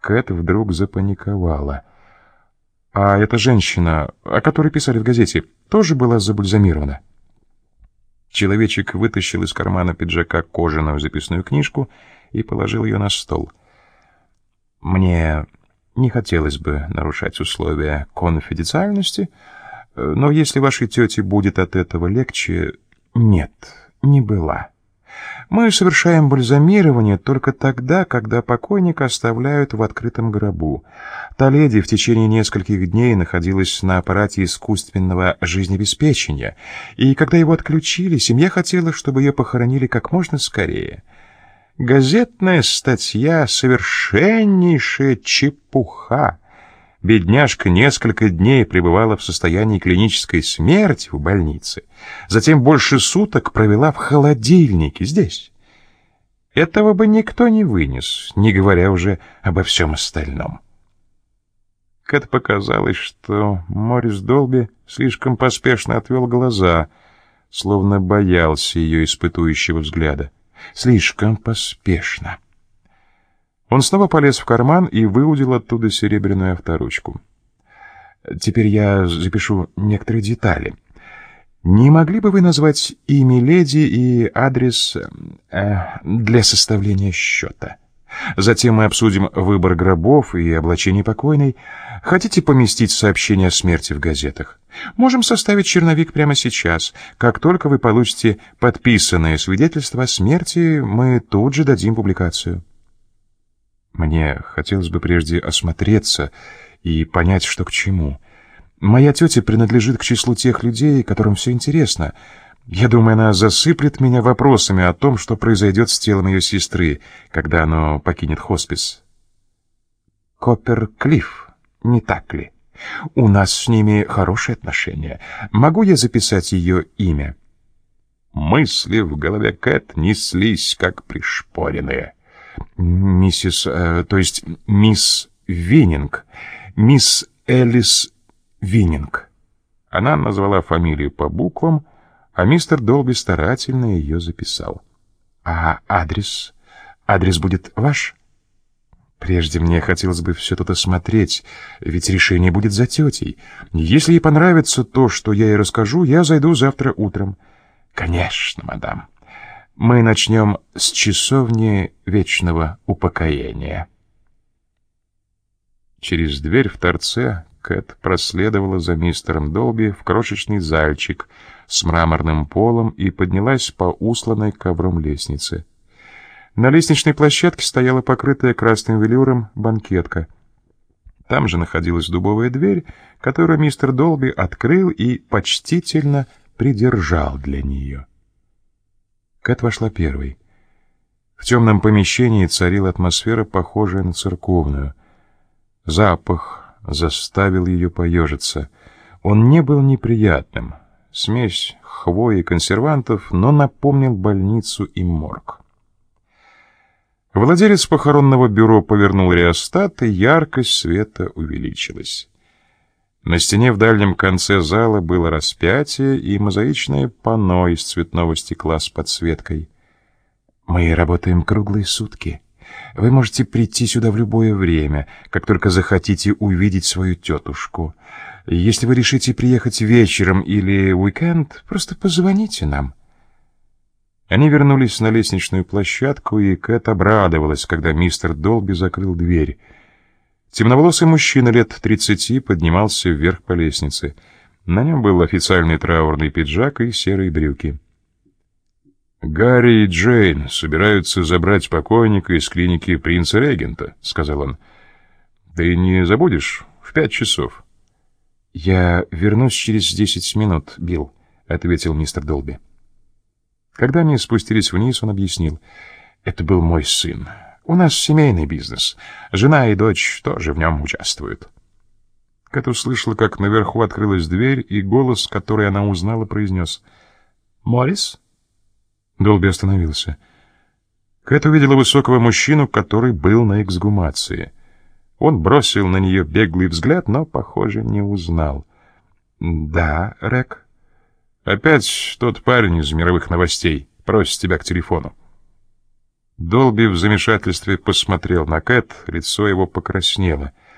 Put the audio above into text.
Кэт вдруг запаниковала. «А эта женщина, о которой писали в газете, тоже была забальзамирована?» Человечек вытащил из кармана пиджака кожаную записную книжку и положил ее на стол. «Мне не хотелось бы нарушать условия конфиденциальности, но если вашей тете будет от этого легче...» «Нет, не была». Мы совершаем бальзамирование только тогда, когда покойника оставляют в открытом гробу. Та леди в течение нескольких дней находилась на аппарате искусственного жизнеобеспечения, и когда его отключили, семья хотела, чтобы ее похоронили как можно скорее. Газетная статья — совершеннейшая чепуха. Бедняжка несколько дней пребывала в состоянии клинической смерти в больнице, затем больше суток провела в холодильнике здесь. Этого бы никто не вынес, не говоря уже обо всем остальном. Кэт показалось, что Морис Долби слишком поспешно отвел глаза, словно боялся ее испытующего взгляда. Слишком поспешно. Он снова полез в карман и выудил оттуда серебряную авторучку. «Теперь я запишу некоторые детали. Не могли бы вы назвать имя леди и адрес э, для составления счета? Затем мы обсудим выбор гробов и облачение покойной. Хотите поместить сообщение о смерти в газетах? Можем составить черновик прямо сейчас. Как только вы получите подписанное свидетельство о смерти, мы тут же дадим публикацию». Мне хотелось бы прежде осмотреться и понять, что к чему. Моя тетя принадлежит к числу тех людей, которым все интересно. Я думаю, она засыплет меня вопросами о том, что произойдет с телом ее сестры, когда оно покинет хоспис. Коппер Клифф, не так ли? У нас с ними хорошие отношения. Могу я записать ее имя? Мысли в голове Кэт неслись, как пришпоренные миссис, э, то есть мисс Виннинг, мисс Элис Виннинг. Она назвала фамилию по буквам, а мистер Долби старательно ее записал. А адрес? Адрес будет ваш? Прежде мне хотелось бы все тут осмотреть, ведь решение будет за тетей. Если ей понравится то, что я ей расскажу, я зайду завтра утром. Конечно, мадам мы начнем с часовни вечного упокоения. Через дверь в торце Кэт проследовала за мистером Долби в крошечный зальчик с мраморным полом и поднялась по усланной ковром лестнице. На лестничной площадке стояла покрытая красным велюром банкетка. Там же находилась дубовая дверь, которую мистер Долби открыл и почтительно придержал для нее. Кэт вошла первой. В темном помещении царила атмосфера, похожая на церковную. Запах заставил ее поежиться. Он не был неприятным. Смесь хвои и консервантов, но напомнил больницу и морг. Владелец похоронного бюро повернул реостат, и яркость света увеличилась. На стене в дальнем конце зала было распятие и мозаичное панно из цветного стекла с подсветкой. «Мы работаем круглые сутки. Вы можете прийти сюда в любое время, как только захотите увидеть свою тетушку. Если вы решите приехать вечером или уикенд, просто позвоните нам». Они вернулись на лестничную площадку, и Кэт обрадовалась, когда мистер Долби закрыл дверь. Темноволосый мужчина лет тридцати поднимался вверх по лестнице. На нем был официальный траурный пиджак и серые брюки. «Гарри и Джейн собираются забрать покойника из клиники принца-регента», — сказал он. «Ты не забудешь? В пять часов». «Я вернусь через десять минут, Билл», — ответил мистер Долби. Когда они спустились вниз, он объяснил. «Это был мой сын. У нас семейный бизнес. Жена и дочь тоже в нем участвуют». Кэт услышала, как наверху открылась дверь, и голос, который она узнала, произнес «Моррис?» Долби остановился. Кэт увидела высокого мужчину, который был на эксгумации. Он бросил на нее беглый взгляд, но, похоже, не узнал. «Да, Рек?» «Опять тот парень из мировых новостей просит тебя к телефону». Долби в замешательстве посмотрел на Кэт, лицо его покраснело —